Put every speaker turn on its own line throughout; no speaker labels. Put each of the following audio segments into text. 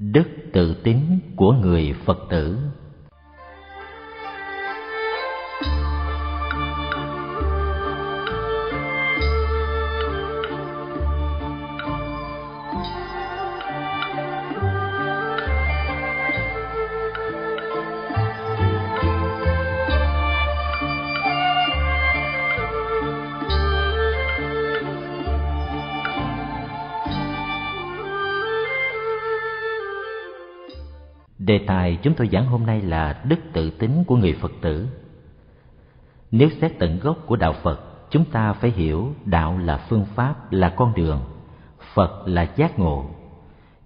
đức tự tín của người phật tử. Đề tài chúng tôi giảng hôm nay là đức tự tính của người Phật tử. Nếu xét tận gốc của đạo Phật, chúng ta phải hiểu đạo là phương pháp, là con đường, Phật là giác ngộ.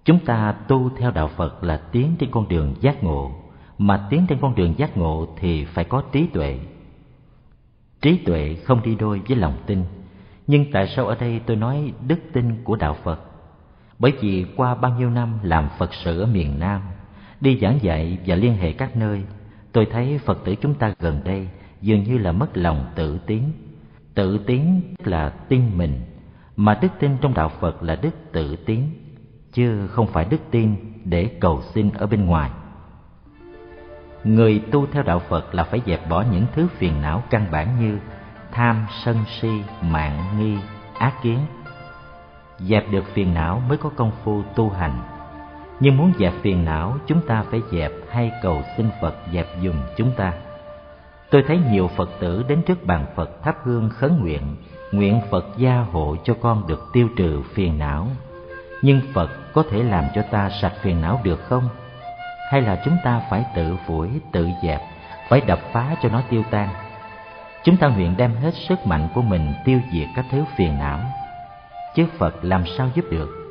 Chúng ta tu theo đạo Phật là tiến trên con đường giác ngộ, mà tiến trên con đường giác ngộ thì phải có trí tuệ. Trí tuệ không đi đôi với lòng tin, nhưng tại sao ở đây tôi nói đức tin của đạo Phật? Bởi vì qua bao nhiêu năm làm Phật sự ở miền Nam, đi giảng dạy và liên hệ các nơi. Tôi thấy phật tử chúng ta gần đây dường như là mất lòng tự tiến. tự tiến là tin mình mà đức tin trong đạo phật là đức tự tiến, chứ không phải đức tin để cầu xin ở bên ngoài. Người tu theo đạo phật là phải dẹp bỏ những thứ phiền não căn bản như tham sân si mạng nghi ác kiến. Dẹp được phiền não mới có công phu tu hành nhưng muốn dẹp phiền não, chúng ta phải dẹp hay cầu xin phật dẹp dùm chúng ta. Tôi thấy nhiều phật tử đến trước bàn phật thắp hương khấn nguyện nguyện phật gia hộ cho con được tiêu trừ phiền não. Nhưng phật có thể làm cho ta sạch phiền não được không? Hay là chúng ta phải tự phủi, tự dẹp, phải đập phá cho nó tiêu tan? Chúng ta nguyện đem hết sức mạnh của mình tiêu diệt các thứ phiền não. Chứ phật làm sao giúp được?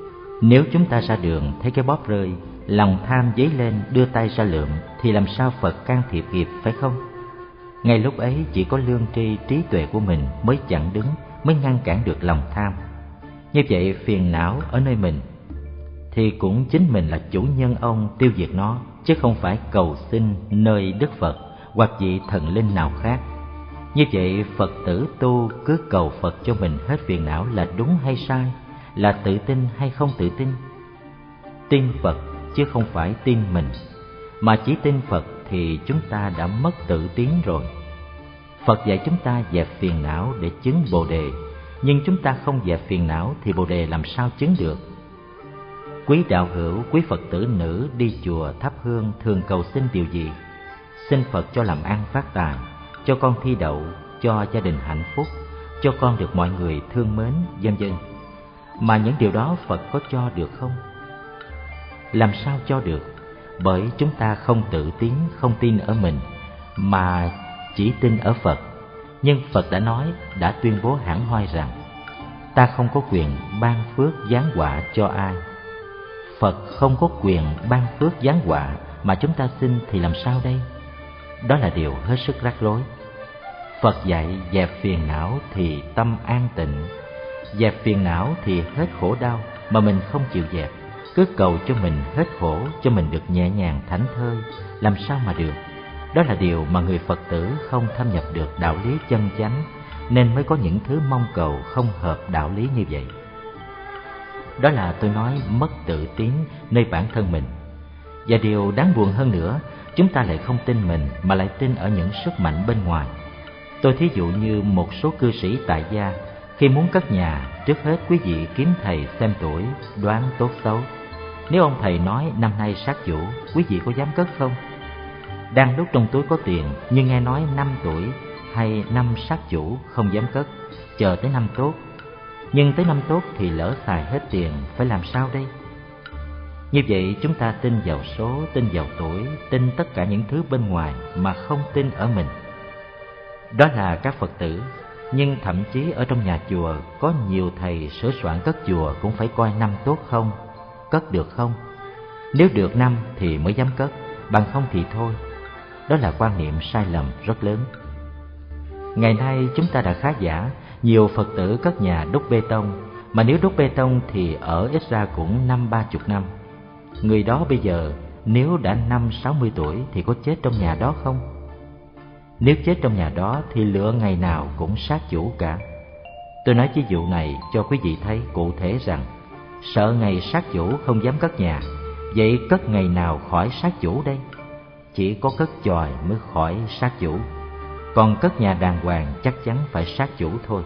Nếu chúng ta ra đường thấy cái bóp rơi, lòng tham dấy lên đưa tay ra lượm thì làm sao Phật can thiệp kịp phải không? Ngay lúc ấy chỉ có lương tri trí tuệ của mình mới chặn đứng, mới ngăn cản được lòng tham. Như vậy phiền não ở nơi mình thì cũng chính mình là chủ nhân ông tiêu diệt nó chứ không phải cầu xin nơi Đức Phật hoặc vị thần linh nào khác. Như vậy Phật tử tu cứ cầu Phật cho mình hết phiền não là đúng hay sai? Là tự tin hay không tự tin? Tin phật chứ không phải tin mình. Mà chỉ tin phật thì chúng ta đã mất tự tiến rồi. Phật dạy chúng ta dẹp phiền não để chứng bồ đề. Nhưng chúng ta không dẹp phiền não thì bồ đề làm sao chứng được? Quý đạo hữu, quý phật tử nữ đi chùa thắp hương thường cầu xin điều gì? Xin phật cho làm ăn phát tài cho con thi đậu, cho gia đình hạnh phúc, cho con được mọi người thương mến vân vân mà những điều đó Phật có cho được không? Làm sao cho được? Bởi chúng ta không tự tín, không tin ở mình, mà chỉ tin ở Phật. Nhưng Phật đã nói, đã tuyên bố hẳn hoi rằng, ta không có quyền ban phước giáng họa cho ai. Phật không có quyền ban phước giáng họa mà chúng ta xin thì làm sao đây? Đó là điều hết sức rắc rối. Phật dạy dẹp phiền não thì tâm an tịnh, dẹp phiền não thì hết khổ đau mà mình không chịu dẹp. Cứ cầu cho mình hết khổ, cho mình được nhẹ nhàng thảnh thơi. Làm sao mà được? Đó là điều mà người phật tử không thâm nhập được đạo lý chân chánh, nên mới có những thứ mong cầu không hợp đạo lý như vậy. Đó là tôi nói mất tự tín nơi bản thân mình. Và điều đáng buồn hơn nữa, chúng ta lại không tin mình mà lại tin ở những sức mạnh bên ngoài. Tôi thí dụ như một số cư sĩ tại gia khi muốn cất nhà, trước hết quý vị kiếm thầy xem tuổi, đoán tốt xấu. Nếu ông thầy nói năm nay sát chủ, quý vị có dám cất không? Đang lúc trong túi có tiền, nhưng nghe nói năm tuổi hay năm sát chủ không dám cất, chờ tới năm tốt. Nhưng tới năm tốt thì lỡ xài hết tiền, phải làm sao đây? Như vậy chúng ta tin vào số, tin vào tuổi, tin tất cả những thứ bên ngoài mà không tin ở mình. Đó là các Phật tử nhưng thậm chí ở trong nhà chùa có nhiều thầy sửa soạn cất chùa cũng phải coi năm tốt không, cất được không. Nếu được năm thì mới dám cất, bằng không thì thôi. Đó là quan niệm sai lầm rất lớn. Ngày nay chúng ta đã khá giả, nhiều Phật tử cất nhà đúc bê tông, mà nếu đúc bê tông thì ở ít ra cũng năm ba chục năm. Người đó bây giờ nếu đã năm sáu mươi tuổi thì có chết trong nhà đó không? Nếu chết trong nhà đó thì lửa ngày nào cũng sát chủ cả. Tôi nói ví dụ này cho quý vị thấy cụ thể rằng, sợ ngày sát chủ không dám cất nhà, vậy cất ngày nào khỏi sát chủ đây? Chỉ có cất chòi mới khỏi sát chủ. Còn cất nhà đàng hoàng chắc chắn phải sát chủ thôi.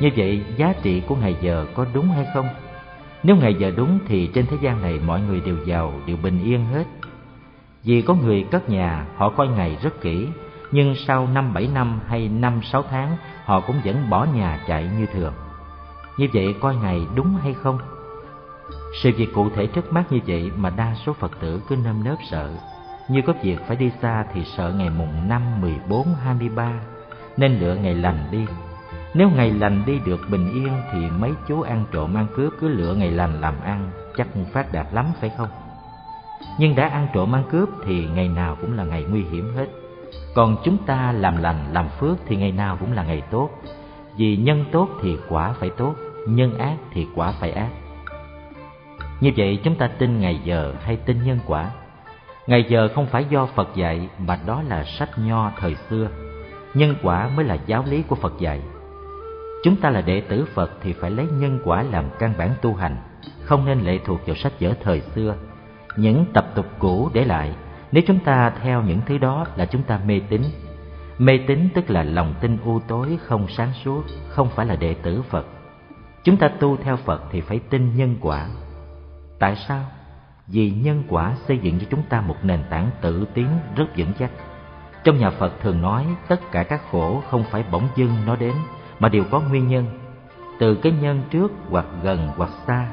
Như vậy, giá trị của ngày giờ có đúng hay không? Nếu ngày giờ đúng thì trên thế gian này mọi người đều giàu, đều bình yên hết. Vì có người cất nhà, họ coi ngày rất kỹ nhưng sau năm bảy năm hay năm sáu tháng họ cũng vẫn bỏ nhà chạy như thường. Như vậy coi ngày đúng hay không? Sự việc cụ thể trước mắt như vậy mà đa số Phật tử cứ nơm nớp sợ. Như có việc phải đi xa thì sợ ngày mùng năm, mười bốn, hai mươi ba Nên lựa ngày lành đi. Nếu ngày lành đi được bình yên Thì mấy chú ăn trộm ăn cướp cứ lựa ngày lành làm ăn Chắc phát đạt lắm phải không? Nhưng đã ăn trộm ăn cướp thì ngày nào cũng là ngày nguy hiểm hết. Còn chúng ta làm lành làm phước thì ngày nào cũng là ngày tốt Vì nhân tốt thì quả phải tốt Nhân ác thì quả phải ác như vậy chúng ta tin ngày giờ hay tin nhân quả? Ngày giờ không phải do Phật dạy mà đó là sách nho thời xưa. Nhân quả mới là giáo lý của Phật dạy. Chúng ta là đệ tử Phật thì phải lấy nhân quả làm căn bản tu hành, không nên lệ thuộc vào sách vở thời xưa. Những tập tục cũ để lại, nếu chúng ta theo những thứ đó là chúng ta mê tín. Mê tín tức là lòng tin u tối không sáng suốt, không phải là đệ tử Phật. Chúng ta tu theo Phật thì phải tin nhân quả, Tại sao? Vì nhân quả xây dựng cho chúng ta một nền tảng tự tiến rất vững chắc. Trong nhà Phật thường nói tất cả các khổ không phải bỗng dưng nó đến mà đều có nguyên nhân. Từ cái nhân trước hoặc gần hoặc xa,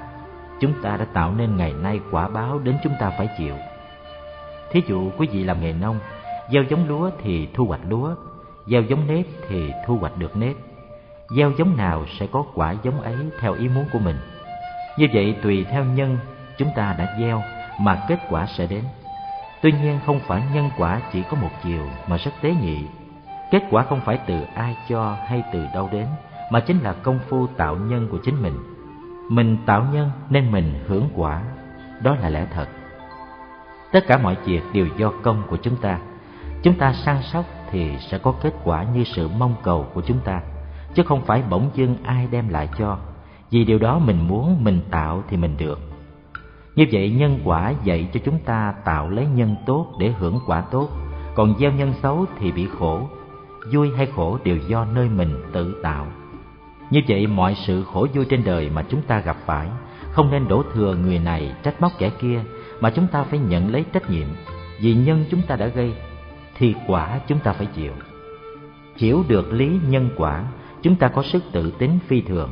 chúng ta đã tạo nên ngày nay quả báo đến chúng ta phải chịu. Thí dụ quý vị làm nghề nông, gieo giống lúa thì thu hoạch lúa, gieo giống nếp thì thu hoạch được nếp. Gieo giống nào sẽ có quả giống ấy theo ý muốn của mình. Như vậy tùy theo nhân chúng ta đã gieo mà kết quả sẽ đến. Tuy nhiên không phải nhân quả chỉ có một chiều mà rất tế nhị. Kết quả không phải từ ai cho hay từ đâu đến, mà chính là công phu tạo nhân của chính mình. Mình tạo nhân nên mình hưởng quả, đó là lẽ thật. Tất cả mọi việc đều do công của chúng ta. Chúng ta săn sóc thì sẽ có kết quả như sự mong cầu của chúng ta, chứ không phải bỗng dưng ai đem lại cho. Vì điều đó mình muốn mình tạo thì mình được như vậy nhân quả dạy cho chúng ta tạo lấy nhân tốt để hưởng quả tốt, còn gieo nhân xấu thì bị khổ. Vui hay khổ đều do nơi mình tự tạo. Như vậy mọi sự khổ vui trên đời mà chúng ta gặp phải không nên đổ thừa người này trách móc kẻ kia mà chúng ta phải nhận lấy trách nhiệm vì nhân chúng ta đã gây thì quả chúng ta phải chịu. Hiểu được lý nhân quả, chúng ta có sức tự tính phi thường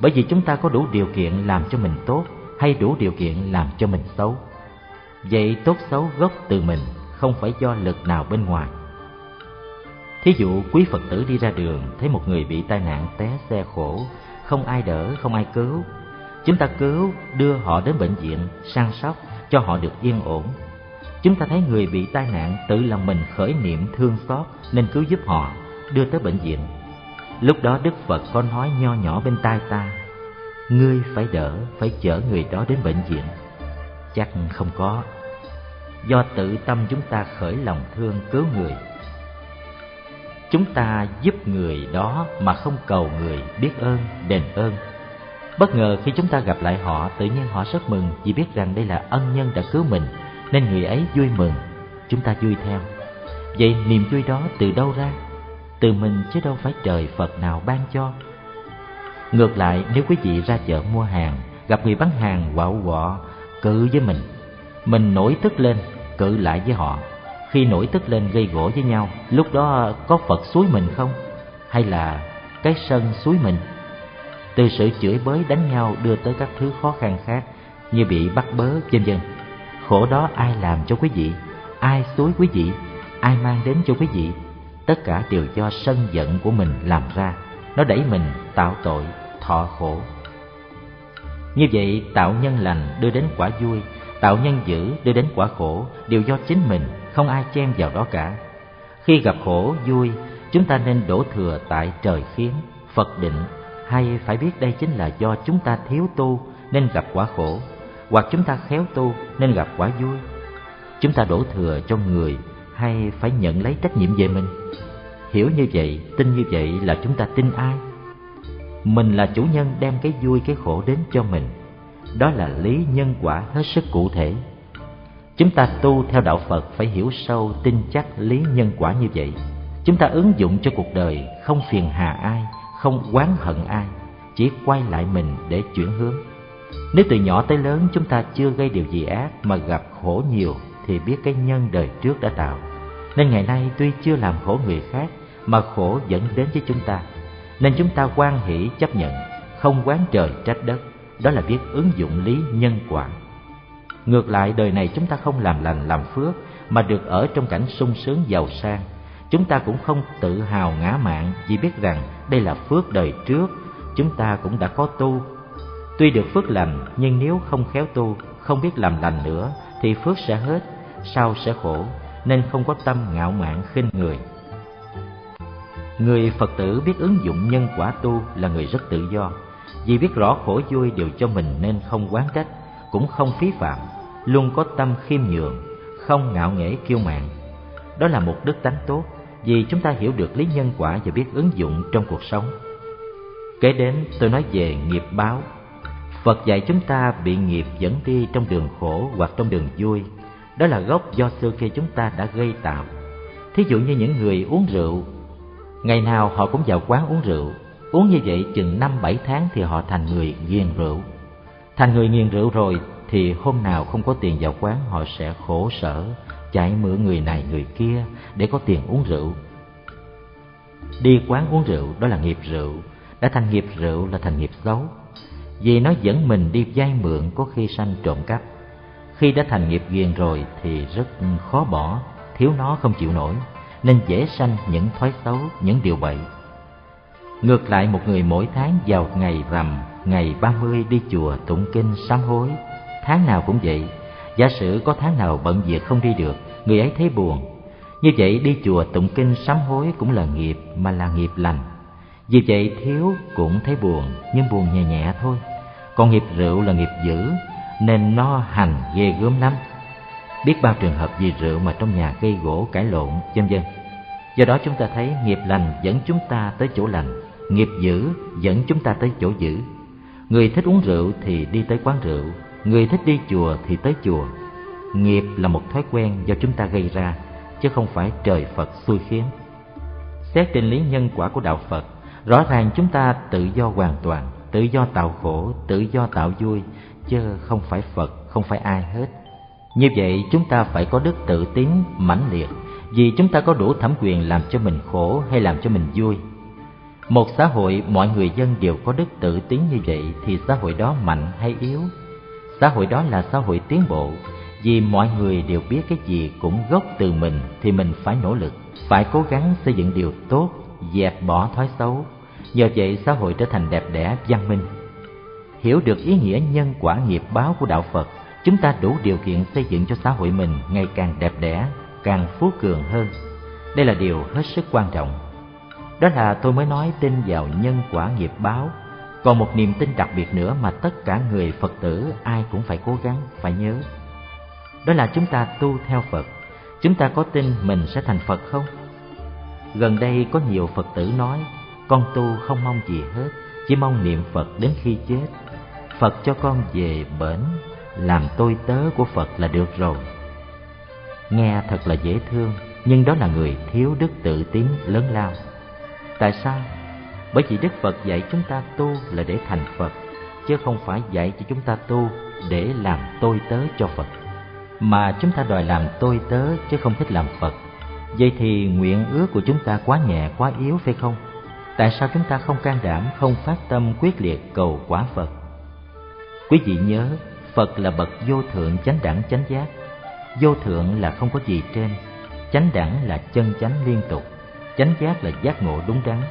bởi vì chúng ta có đủ điều kiện làm cho mình tốt hay đủ điều kiện làm cho mình xấu. Vậy tốt xấu gốc từ mình, không phải do lực nào bên ngoài. Thí dụ quý Phật tử đi ra đường thấy một người bị tai nạn té xe khổ, không ai đỡ, không ai cứu. Chúng ta cứu, đưa họ đến bệnh viện, săn sóc, cho họ được yên ổn. Chúng ta thấy người bị tai nạn tự lòng mình khởi niệm thương xót nên cứu giúp họ, đưa tới bệnh viện. Lúc đó Đức Phật có nói nho nhỏ bên tai ta ngươi phải đỡ phải chở người đó đến bệnh viện chắc không có do tự tâm chúng ta khởi lòng thương cứu người chúng ta giúp người đó mà không cầu người biết ơn đền ơn bất ngờ khi chúng ta gặp lại họ, tự nhiên họ rất mừng vì biết rằng đây là ân nhân đã cứu mình, nên người ấy vui mừng. Chúng ta vui theo. Vậy niềm vui đó từ đâu ra? Từ mình chứ đâu phải trời phật nào ban cho. Ngược lại, nếu quý vị ra chợ mua hàng, Gặp người bán hàng quạo quọ, Cự với mình Mình nổi tức lên, Cự lại với họ. Khi nổi tức lên gây gỗ với nhau, Lúc đó có Phật suối mình không? Hay là cái sân suối mình? Từ sự chửi bới đánh nhau Đưa tới các thứ khó khăn khác, Như bị bắt bớ, vân vân. Khổ đó ai làm cho quý vị? Ai suối quý vị? Ai mang đến cho quý vị? Tất cả đều do sân giận của mình làm ra. Nó đẩy mình tạo tội, thọ khổ. Như vậy, tạo nhân lành đưa đến quả vui, tạo nhân dữ đưa đến quả khổ, đều do chính mình, không ai chen vào đó cả. Khi gặp khổ vui, chúng ta nên đổ thừa tại trời khiến, phật định hay phải biết đây chính là do chúng ta thiếu tu nên gặp quả khổ, hoặc chúng ta khéo tu nên gặp quả vui. Chúng ta đổ thừa cho người hay phải nhận lấy trách nhiệm về mình? Hiểu như vậy, tin như vậy là chúng ta tin ai? Mình là chủ nhân đem cái vui, cái khổ đến cho mình. Đó là lý nhân quả hết sức cụ thể. Chúng ta tu theo đạo phật phải hiểu sâu, tin chắc lý nhân quả như vậy. Chúng ta ứng dụng cho cuộc đời không phiền hà ai không oán hận ai, chỉ quay lại mình để chuyển hướng. Nếu từ nhỏ tới lớn chúng ta chưa gây điều gì ác mà gặp khổ nhiều thì biết cái nhân đời trước đã tạo. Nên ngày nay tuy chưa làm khổ người khác mà khổ vẫn đến với chúng ta, nên chúng ta quan hỷ chấp nhận, không quán trời trách đất. Đó là biết ứng dụng lý nhân quả. Ngược lại, đời này chúng ta không làm lành làm phước mà được ở trong cảnh sung sướng giàu sang chúng ta cũng không tự hào ngã mạn vì biết rằng đây là phước đời trước. Chúng ta cũng đã có tu. Tuy được phước lành, nhưng nếu không khéo tu, không biết làm lành nữa, thì phước sẽ hết, sau sẽ khổ, nên không có tâm ngạo mạn khinh người. Người phật tử biết ứng dụng nhân quả tu là người rất tự do. Vì biết rõ khổ vui đều cho mình nên không quán trách, cũng không phí phạm, luôn có tâm khiêm nhường, không ngạo nghễ kiêu mạn. Đó là một đức tánh tốt vì chúng ta hiểu được lý nhân quả và biết ứng dụng trong cuộc sống. Kế đến, tôi nói về nghiệp báo. Phật dạy chúng ta bị nghiệp dẫn đi trong đường khổ hoặc trong đường vui. Đó là gốc do xưa kia chúng ta đã gây tạo. Thí dụ như những người uống rượu, ngày nào họ cũng vào quán uống rượu. Uống như vậy chừng năm, bảy tháng thì họ thành người nghiền rượu. Thành người nghiền rượu rồi thì hôm nào không có tiền vào quán, họ sẽ khổ sở chạy mượn người này người kia để có tiền uống rượu. Đi quán uống rượu đó là nghiệp rượu, đã thành nghiệp rượu là thành nghiệp xấu. Vì nó dẫn mình đi vay mượn có khi sanh trộm cắp. Khi đã thành nghiệp ghiền rồi thì rất khó bỏ, thiếu nó không chịu nổi, nên dễ sanh những thói xấu, những điều bậy. Ngược lại một người mỗi tháng vào ngày rằm, ngày ba mươi đi chùa tụng kinh sám hối, tháng nào cũng vậy giả sử có tháng nào bận việc không đi được, người ấy thấy buồn. Như vậy đi chùa tụng kinh sám hối cũng là nghiệp mà là nghiệp lành. Vì vậy thiếu cũng thấy buồn, nhưng buồn nhẹ nhẹ thôi. Còn nghiệp rượu là nghiệp dữ, nên nó hành ghê gớm lắm. Biết bao trường hợp vì rượu mà trong nhà gây gỗ cãi lộn, vân vân. Do đó chúng ta thấy nghiệp lành dẫn chúng ta tới chỗ lành, nghiệp dữ dẫn chúng ta tới chỗ dữ. Người thích uống rượu thì đi tới quán rượu người thích đi chùa thì tới chùa. Nghiệp là một thói quen do chúng ta gây ra, chứ không phải trời phật xui khiến. Xét trên lý nhân quả của đạo phật, rõ ràng chúng ta tự do hoàn toàn, tự do tạo khổ, tự do tạo vui, chứ không phải phật, không phải ai hết. Như vậy, chúng ta phải có đức tự tín mãnh liệt, vì chúng ta có đủ thẩm quyền làm cho mình khổ hay làm cho mình vui. Một xã hội, mọi người dân đều có đức tự tín như vậy thì xã hội đó mạnh hay yếu? Xã hội đó là xã hội tiến bộ. Vì mọi người đều biết cái gì cũng gốc từ mình thì mình phải nỗ lực, phải cố gắng xây dựng điều tốt, dẹp bỏ thói xấu. Nhờ vậy xã hội trở thành đẹp đẽ, văn minh. Hiểu được ý nghĩa nhân quả nghiệp báo của đạo phật, chúng ta đủ điều kiện xây dựng cho xã hội mình ngày càng đẹp đẽ, càng phú cường hơn. Đây là điều hết sức quan trọng. Đó là tôi mới nói tin vào nhân quả nghiệp báo còn một niềm tin đặc biệt nữa mà tất cả người phật tử ai cũng phải cố gắng, phải nhớ. Đó là chúng ta tu theo phật. Chúng ta có tin mình sẽ thành phật không? Gần đây có nhiều phật tử nói, con tu không mong gì hết, chỉ mong niệm phật đến khi chết. Phật cho con về bển, làm tôi tớ của phật là được rồi. Nghe thật là dễ thương, nhưng đó là người thiếu đức tự tín lớn lao. Tại sao? Bởi vì đức phật dạy chúng ta tu là để thành phật, chứ không phải dạy cho chúng ta tu để làm tôi tớ cho phật. Mà chúng ta đòi làm tôi tớ chứ không thích làm phật. Vậy thì nguyện ước của chúng ta quá nhẹ, quá yếu phải không? Tại sao chúng ta không can đảm, không phát tâm quyết liệt cầu quả phật? Quý vị nhớ, phật là bậc vô thượng chánh đẳng chánh giác. Vô thượng là không có gì trên, chánh đẳng là chân chánh liên tục. Chánh giác là giác ngộ đúng đắn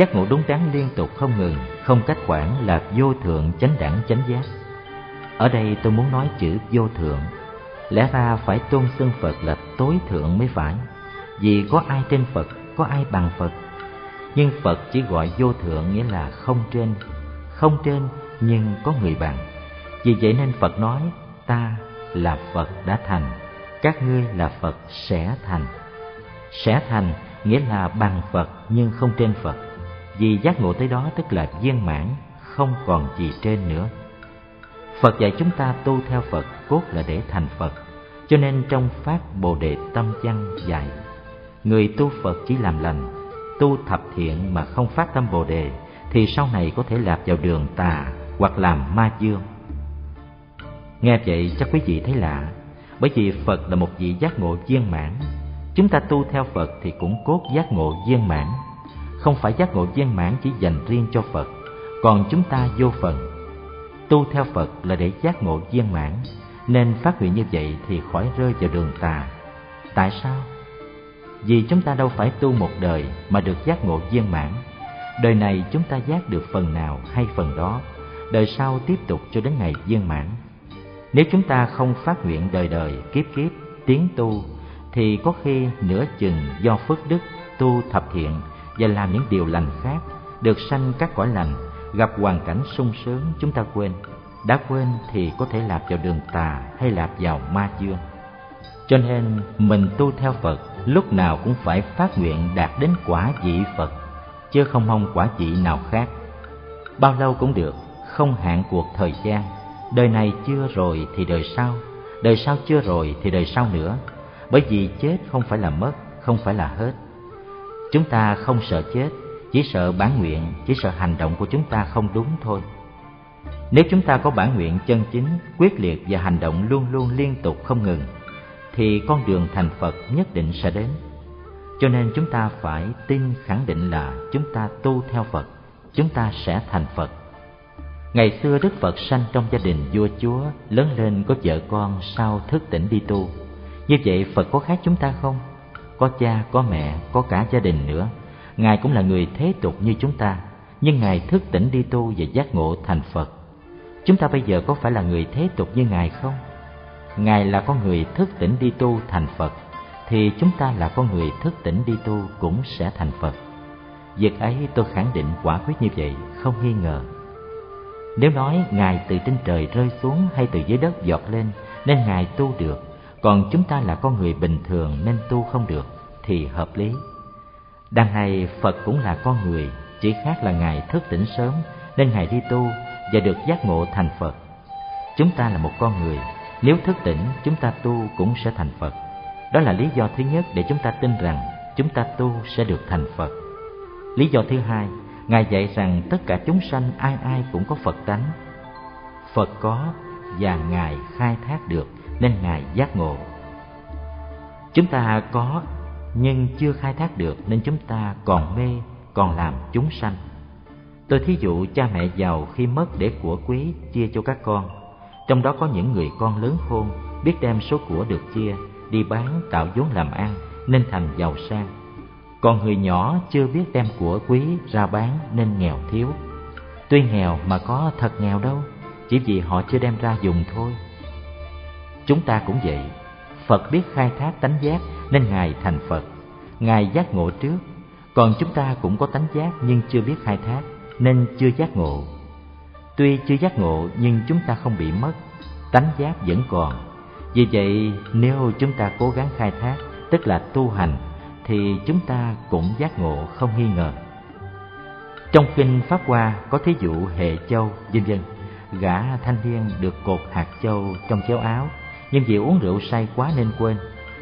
giác ngộ đúng đắn liên tục không ngừng, không cách quản là vô thượng chánh đẳng chánh giác. Ở đây tôi muốn nói chữ vô thượng. Lẽ ra phải tôn xưng phật là tối thượng mới phải. Vì có ai trên phật, có ai bằng phật. Nhưng phật chỉ gọi vô thượng nghĩa là không trên. Không trên, nhưng có người bằng. Vì vậy nên phật nói, ta là phật đã thành, các ngươi là phật sẽ thành. Sẽ thành nghĩa là bằng phật nhưng không trên phật vì giác ngộ tới đó tức là viên mãn không còn gì trên nữa Phật dạy chúng ta tu theo Phật cốt là để thành Phật. Cho nên trong Phát Bồ Đề Tâm Văn dạy, người tu Phật chỉ làm lành, tu thập thiện mà không phát tâm Bồ Đề thì sau này có thể lạc vào đường tà hoặc làm ma dương. Nghe vậy chắc quý vị thấy lạ, bởi vì Phật là một vị giác ngộ viên mãn. Chúng ta tu theo Phật thì cũng cốt giác ngộ viên mãn. Không phải giác ngộ viên mãn chỉ dành riêng cho Phật, còn chúng ta vô phần. Tu theo Phật là để giác ngộ viên mãn, nên phát nguyện như vậy thì khỏi rơi vào đường tà. Tại sao? Vì chúng ta đâu phải tu một đời mà được giác ngộ viên mãn. Đời này chúng ta giác được phần nào hay phần đó, đời sau tiếp tục cho đến ngày viên mãn. Nếu chúng ta không phát nguyện đời đời, kiếp kiếp, tiến tu, thì có khi nửa chừng do phước đức, tu thập thiện và làm những điều lành khác, được sanh các cõi lành, gặp hoàn cảnh sung sướng chúng ta quên. Đã quên thì có thể lạc vào đường tà hay lạc vào ma dương. Cho nên mình tu theo Phật lúc nào cũng phải phát nguyện đạt đến quả vị Phật, chứ không mong quả vị nào khác. Bao lâu cũng được, không hạn cuộc thời gian đời này chưa rồi thì đời sau đời sau chưa rồi thì đời sau nữa bởi vì chết không phải là mất không phải là hết chúng ta không sợ chết chỉ sợ bản nguyện chỉ sợ hành động của chúng ta không đúng thôi nếu chúng ta có bản nguyện chân chính quyết liệt và hành động luôn luôn liên tục không ngừng thì con đường thành phật nhất định sẽ đến cho nên chúng ta phải tin khẳng định là chúng ta tu theo phật chúng ta sẽ thành phật Ngày xưa Đức Phật sanh trong gia đình vua chúa, lớn lên có vợ con sau thức tỉnh đi tu. Như vậy Phật có khác chúng ta không? Có cha, có mẹ, có cả gia đình nữa. Ngài cũng là người thế tục như chúng ta, nhưng Ngài thức tỉnh đi tu và giác ngộ thành Phật. Chúng ta bây giờ có phải là người thế tục như Ngài không? Ngài là con người thức tỉnh đi tu thành Phật, thì chúng ta là con người thức tỉnh đi tu cũng sẽ thành Phật. Việc ấy tôi khẳng định quả quyết như vậy, không nghi ngờ. Nếu nói Ngài từ trên trời rơi xuống hay từ dưới đất giọt lên nên Ngài tu được, còn chúng ta là con người bình thường nên tu không được thì hợp lý. Đằng này Phật cũng là con người, chỉ khác là Ngài thức tỉnh sớm nên Ngài đi tu và được giác ngộ thành Phật. Chúng ta là một con người, nếu thức tỉnh chúng ta tu cũng sẽ thành Phật. Đó là lý do thứ nhất để chúng ta tin rằng chúng ta tu sẽ được thành Phật. Lý do thứ hai Ngài dạy rằng tất cả chúng sanh ai ai cũng có Phật tánh. Phật có và Ngài khai thác được nên Ngài giác ngộ. Chúng ta có nhưng chưa khai thác được nên chúng ta còn mê, còn làm chúng sanh. Tôi thí dụ cha mẹ giàu khi mất để của quý chia cho các con. Trong đó có những người con lớn khôn biết đem số của được chia đi bán tạo vốn làm ăn nên thành giàu sang còn người nhỏ chưa biết đem của quý ra bán nên nghèo thiếu tuy nghèo mà có thật nghèo đâu chỉ vì họ chưa đem ra dùng thôi chúng ta cũng vậy. Phật biết khai thác tánh giác nên ngài thành phật. Ngài giác ngộ trước. Còn chúng ta cũng có tánh giác nhưng chưa biết khai thác nên chưa giác ngộ. Tuy chưa giác ngộ nhưng chúng ta không bị mất tánh giác vẫn còn. Vì vậy nếu chúng ta cố gắng khai thác tức là tu hành thì chúng ta cũng giác ngộ không nghi ngờ. Trong kinh Pháp Hoa có thí dụ hệ châu, vân vân. Gã thanh niên được cột hạt châu trong chéo áo, nhưng vì uống rượu say quá nên quên.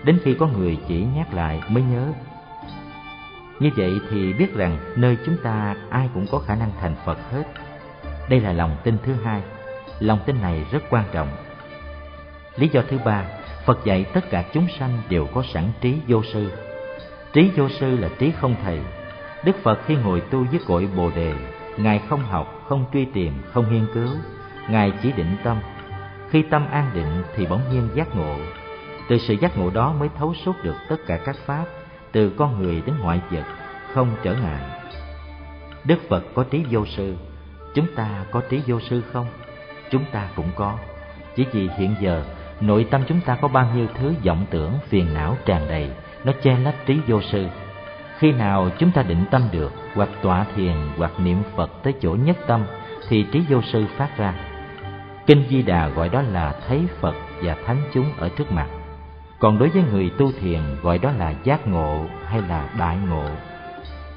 Đến khi có người chỉ nhắc lại mới nhớ. Như vậy thì biết rằng nơi chúng ta ai cũng có khả năng thành Phật hết. Đây là lòng tin thứ hai. Lòng tin này rất quan trọng. Lý do thứ ba, Phật dạy tất cả chúng sanh đều có sẵn trí vô sư Trí vô sư là trí không thầy. Đức Phật khi ngồi tu với cội Bồ đề, ngài không học, không truy tìm, không nghiên cứu, ngài chỉ định tâm. Khi tâm an định thì bỗng nhiên giác ngộ. Từ sự giác ngộ đó mới thấu suốt được tất cả các pháp, từ con người đến ngoại vật, không trở ngại. Đức Phật có trí vô sư, chúng ta có trí vô sư không? Chúng ta cũng có. Chỉ vì hiện giờ nội tâm chúng ta có bao nhiêu thứ vọng tưởng phiền não tràn đầy nó che lấp trí vô sư khi nào chúng ta định tâm được hoặc tọa thiền hoặc niệm phật tới chỗ nhất tâm thì trí vô sư phát ra kinh di đà gọi đó là thấy phật và thánh chúng ở trước mặt. Còn đối với người tu thiền gọi đó là giác ngộ hay là đại ngộ.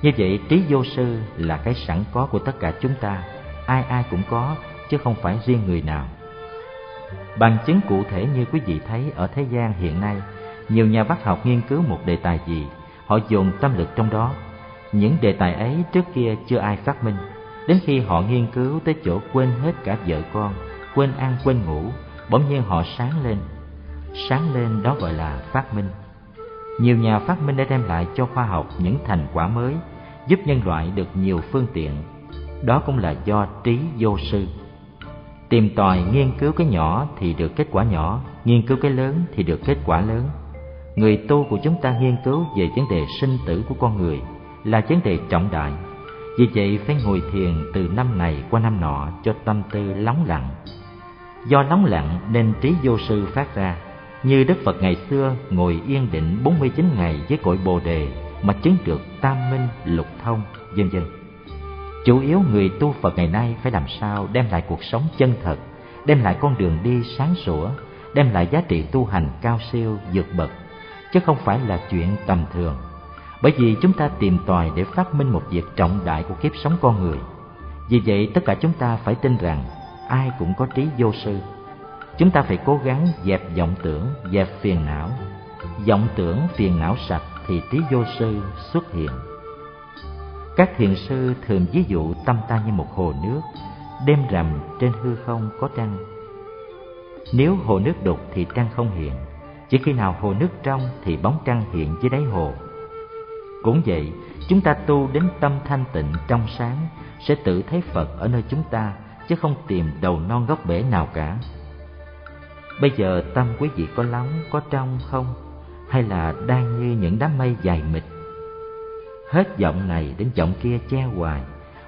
Như vậy trí vô sư là cái sẵn có của tất cả chúng ta. Ai ai cũng có chứ không phải riêng người nào. Bằng chứng cụ thể như quý vị thấy ở thế gian hiện nay, nhiều nhà bác học nghiên cứu một đề tài gì, họ dồn tâm lực trong đó. Những đề tài ấy trước kia chưa ai phát minh, đến khi họ nghiên cứu tới chỗ quên hết cả vợ con, quên ăn quên ngủ, bỗng nhiên họ sáng lên. Sáng lên đó gọi là phát minh. Nhiều nhà phát minh đã đem lại cho khoa học những thành quả mới, giúp nhân loại được nhiều phương tiện. Đó cũng là do trí vô sư. Tìm tòi nghiên cứu cái nhỏ thì được kết quả nhỏ, nghiên cứu cái lớn thì được kết quả lớn. Người tu của chúng ta nghiên cứu về vấn đề sinh tử của con người là vấn đề trọng đại. Vì vậy phải ngồi thiền từ năm này qua năm nọ cho tâm tư lắng lặng. Do nóng lặng nên trí vô sư phát ra, như Đức Phật ngày xưa ngồi yên định 49 ngày với cội Bồ đề mà chứng được tam minh, lục thông, vân vân. Chủ yếu người tu Phật ngày nay phải làm sao đem lại cuộc sống chân thật, đem lại con đường đi sáng sủa, đem lại giá trị tu hành cao siêu, vượt bậc, chứ không phải là chuyện tầm thường. Bởi vì chúng ta tìm tòi để phát minh một việc trọng đại của kiếp sống con người. Vì vậy tất cả chúng ta phải tin rằng ai cũng có trí vô sư. Chúng ta phải cố gắng dẹp vọng tưởng, dẹp phiền não. Vọng tưởng, phiền não sạch thì trí vô sư xuất hiện. Các thiền sư thường ví dụ tâm ta như một hồ nước, đêm rằm trên hư không có trăng. Nếu hồ nước đục thì trăng không hiện, chỉ khi nào hồ nước trong thì bóng trăng hiện dưới đáy hồ. Cũng vậy, chúng ta tu đến tâm thanh tịnh trong sáng sẽ tự thấy Phật ở nơi chúng ta chứ không tìm đầu non gốc bể nào cả. Bây giờ tâm quý vị có lắng, có trong không? Hay là đang như những đám mây dài mịt? Hết giọng này đến giọng kia che hoài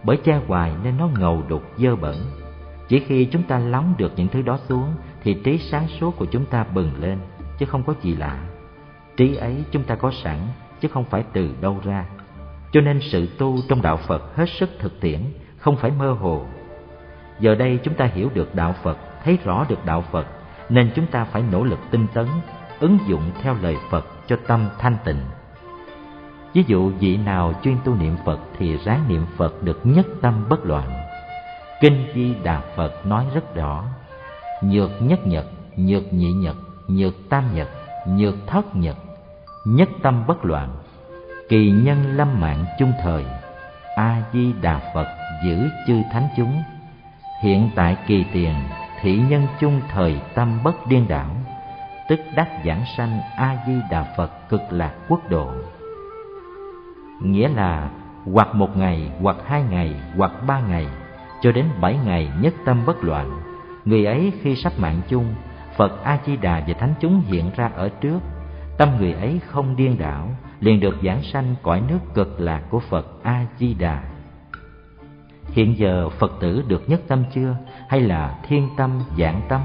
bởi che hoài nên nó ngầu đục dơ bẩn. Chỉ khi chúng ta lắng được những thứ đó xuống thì trí sáng suốt của chúng ta bừng lên chứ không có gì lạ. Trí ấy chúng ta có sẵn chứ không phải từ đâu ra. Cho nên sự tu trong đạo phật hết sức thực tiễn không phải mơ hồ giờ đây chúng ta hiểu được đạo phật thấy rõ được đạo phật nên chúng ta phải nỗ lực tinh tấn ứng dụng theo lời phật cho tâm thanh tịnh. Ví dụ vị nào chuyên tu niệm Phật thì ráng niệm Phật được nhất tâm bất loạn. Kinh Di Đà Phật nói rất rõ, nhược nhất nhật, nhược nhị nhật, nhược tam nhật, nhược thất nhật, nhất tâm bất loạn, kỳ nhân lâm mạng chung thời, A Di Đà Phật giữ chư thánh chúng, hiện tại kỳ tiền, thị nhân chung thời tâm bất điên đảo, tức đắc giảng sanh A Di Đà Phật cực lạc quốc độ. Nghĩa là hoặc một ngày hoặc hai ngày hoặc ba ngày cho đến bảy ngày nhất tâm bất loạn người ấy khi sắp mạng chung phật a di đà và thánh chúng hiện ra ở trước. Tâm người ấy không điên đảo liền được giảng sanh cõi nước cực lạc của phật a di đà hiện giờ phật tử được nhất tâm chưa hay là thiên tâm dạng tâm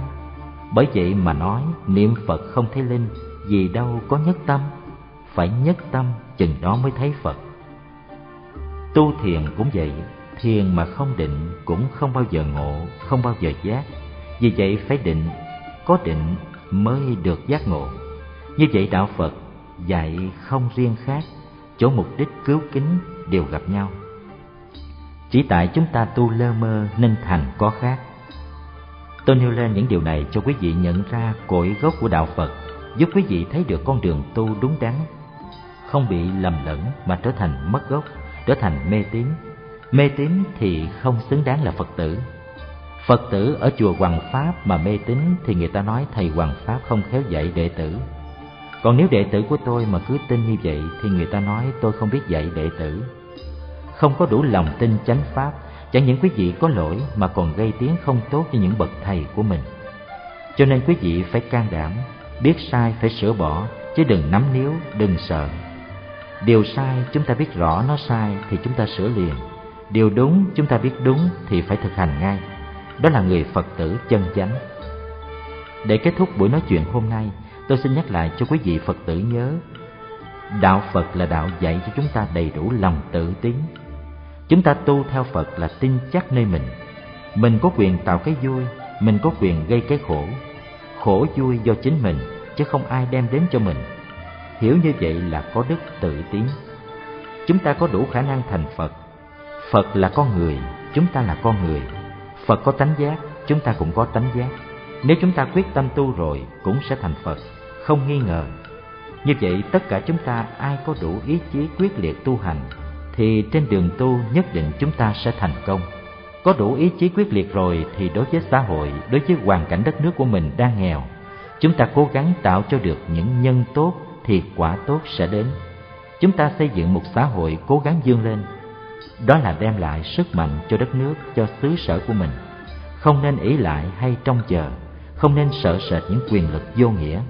bởi vậy mà nói niệm phật không thấy linh vì đâu có nhất tâm phải nhất tâm chừng đó mới thấy phật Tu thiền cũng vậy, thiền mà không định cũng không bao giờ ngộ, không bao giờ giác. Vì vậy phải định, có định mới được giác ngộ. Như vậy đạo Phật dạy không riêng khác, chỗ mục đích cứu kính đều gặp nhau. Chỉ tại chúng ta tu lơ mơ nên thành có khác. Tôi nêu lên những điều này cho quý vị nhận ra cội gốc của đạo Phật, giúp quý vị thấy được con đường tu đúng đắn, không bị lầm lẫn mà trở thành mất gốc trở thành mê tín. Mê tín thì không xứng đáng là phật tử. Phật tử ở chùa hoàng pháp mà mê tín thì người ta nói thầy hoàng pháp không khéo dạy đệ tử. Còn nếu đệ tử của tôi mà cứ tin như vậy thì người ta nói tôi không biết dạy đệ tử không có đủ lòng tin chánh pháp, chẳng những quý vị có lỗi mà còn gây tiếng không tốt cho những bậc thầy của mình. Cho nên quý vị phải can đảm, biết sai phải sửa bỏ, chứ đừng nắm níu, đừng sợ. Điều sai chúng ta biết rõ nó sai thì chúng ta sửa liền. Điều đúng chúng ta biết đúng thì phải thực hành ngay. Đó là người Phật tử chân chánh. Để kết thúc buổi nói chuyện hôm nay, Tôi xin nhắc lại cho quý vị Phật tử nhớ, Đạo Phật là đạo dạy cho chúng ta đầy đủ lòng tự tín Chúng ta tu theo Phật là tin chắc nơi mình. Mình có quyền tạo cái vui Mình có quyền gây cái khổ. Khổ vui do chính mình Chứ không ai đem đến cho mình. Hiểu như vậy là có đức tự tiến Chúng ta có đủ khả năng thành Phật. Phật là con người, chúng ta là con người. Phật có tánh giác, chúng ta cũng có tánh giác. Nếu chúng ta quyết tâm tu rồi cũng sẽ thành Phật, không nghi ngờ. Như vậy tất cả chúng ta ai có đủ ý chí quyết liệt tu hành thì trên đường tu nhất định chúng ta sẽ thành công. Có đủ ý chí quyết liệt rồi thì đối với xã hội, đối với hoàn cảnh đất nước của mình đang nghèo, chúng ta cố gắng tạo cho được những nhân tốt thì quả tốt sẽ đến. Chúng ta xây dựng một xã hội cố gắng vươn lên. Đó là đem lại sức mạnh cho đất nước, cho xứ sở của mình. Không nên ý lại hay trông chờ, không nên sợ sệt những quyền lực vô nghĩa.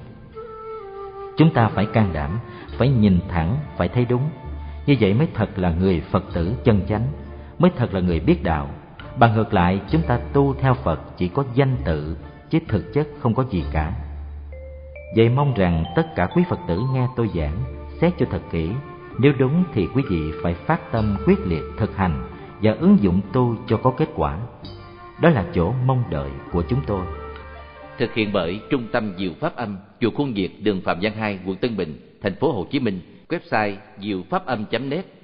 Chúng ta phải can đảm, phải nhìn thẳng, phải thấy đúng. Như vậy mới thật là người Phật tử chân chánh, mới thật là người biết đạo. Bằng ngược lại, chúng ta tu theo Phật chỉ có danh tự, chứ thực chất không có gì cả. Vậy mong rằng tất cả quý Phật tử nghe tôi giảng, xét cho thật kỹ. Nếu đúng thì quý vị phải phát tâm quyết liệt thực hành và ứng dụng tu cho có kết quả. Đó là chỗ mong đợi của chúng tôi.
Thực hiện bởi Trung tâm Diệu Pháp Âm, chùa Khuôn Việt, đường Phạm Văn Hai, quận Tân Bình, thành phố Hồ Chí Minh. Website diệu pháp âm.net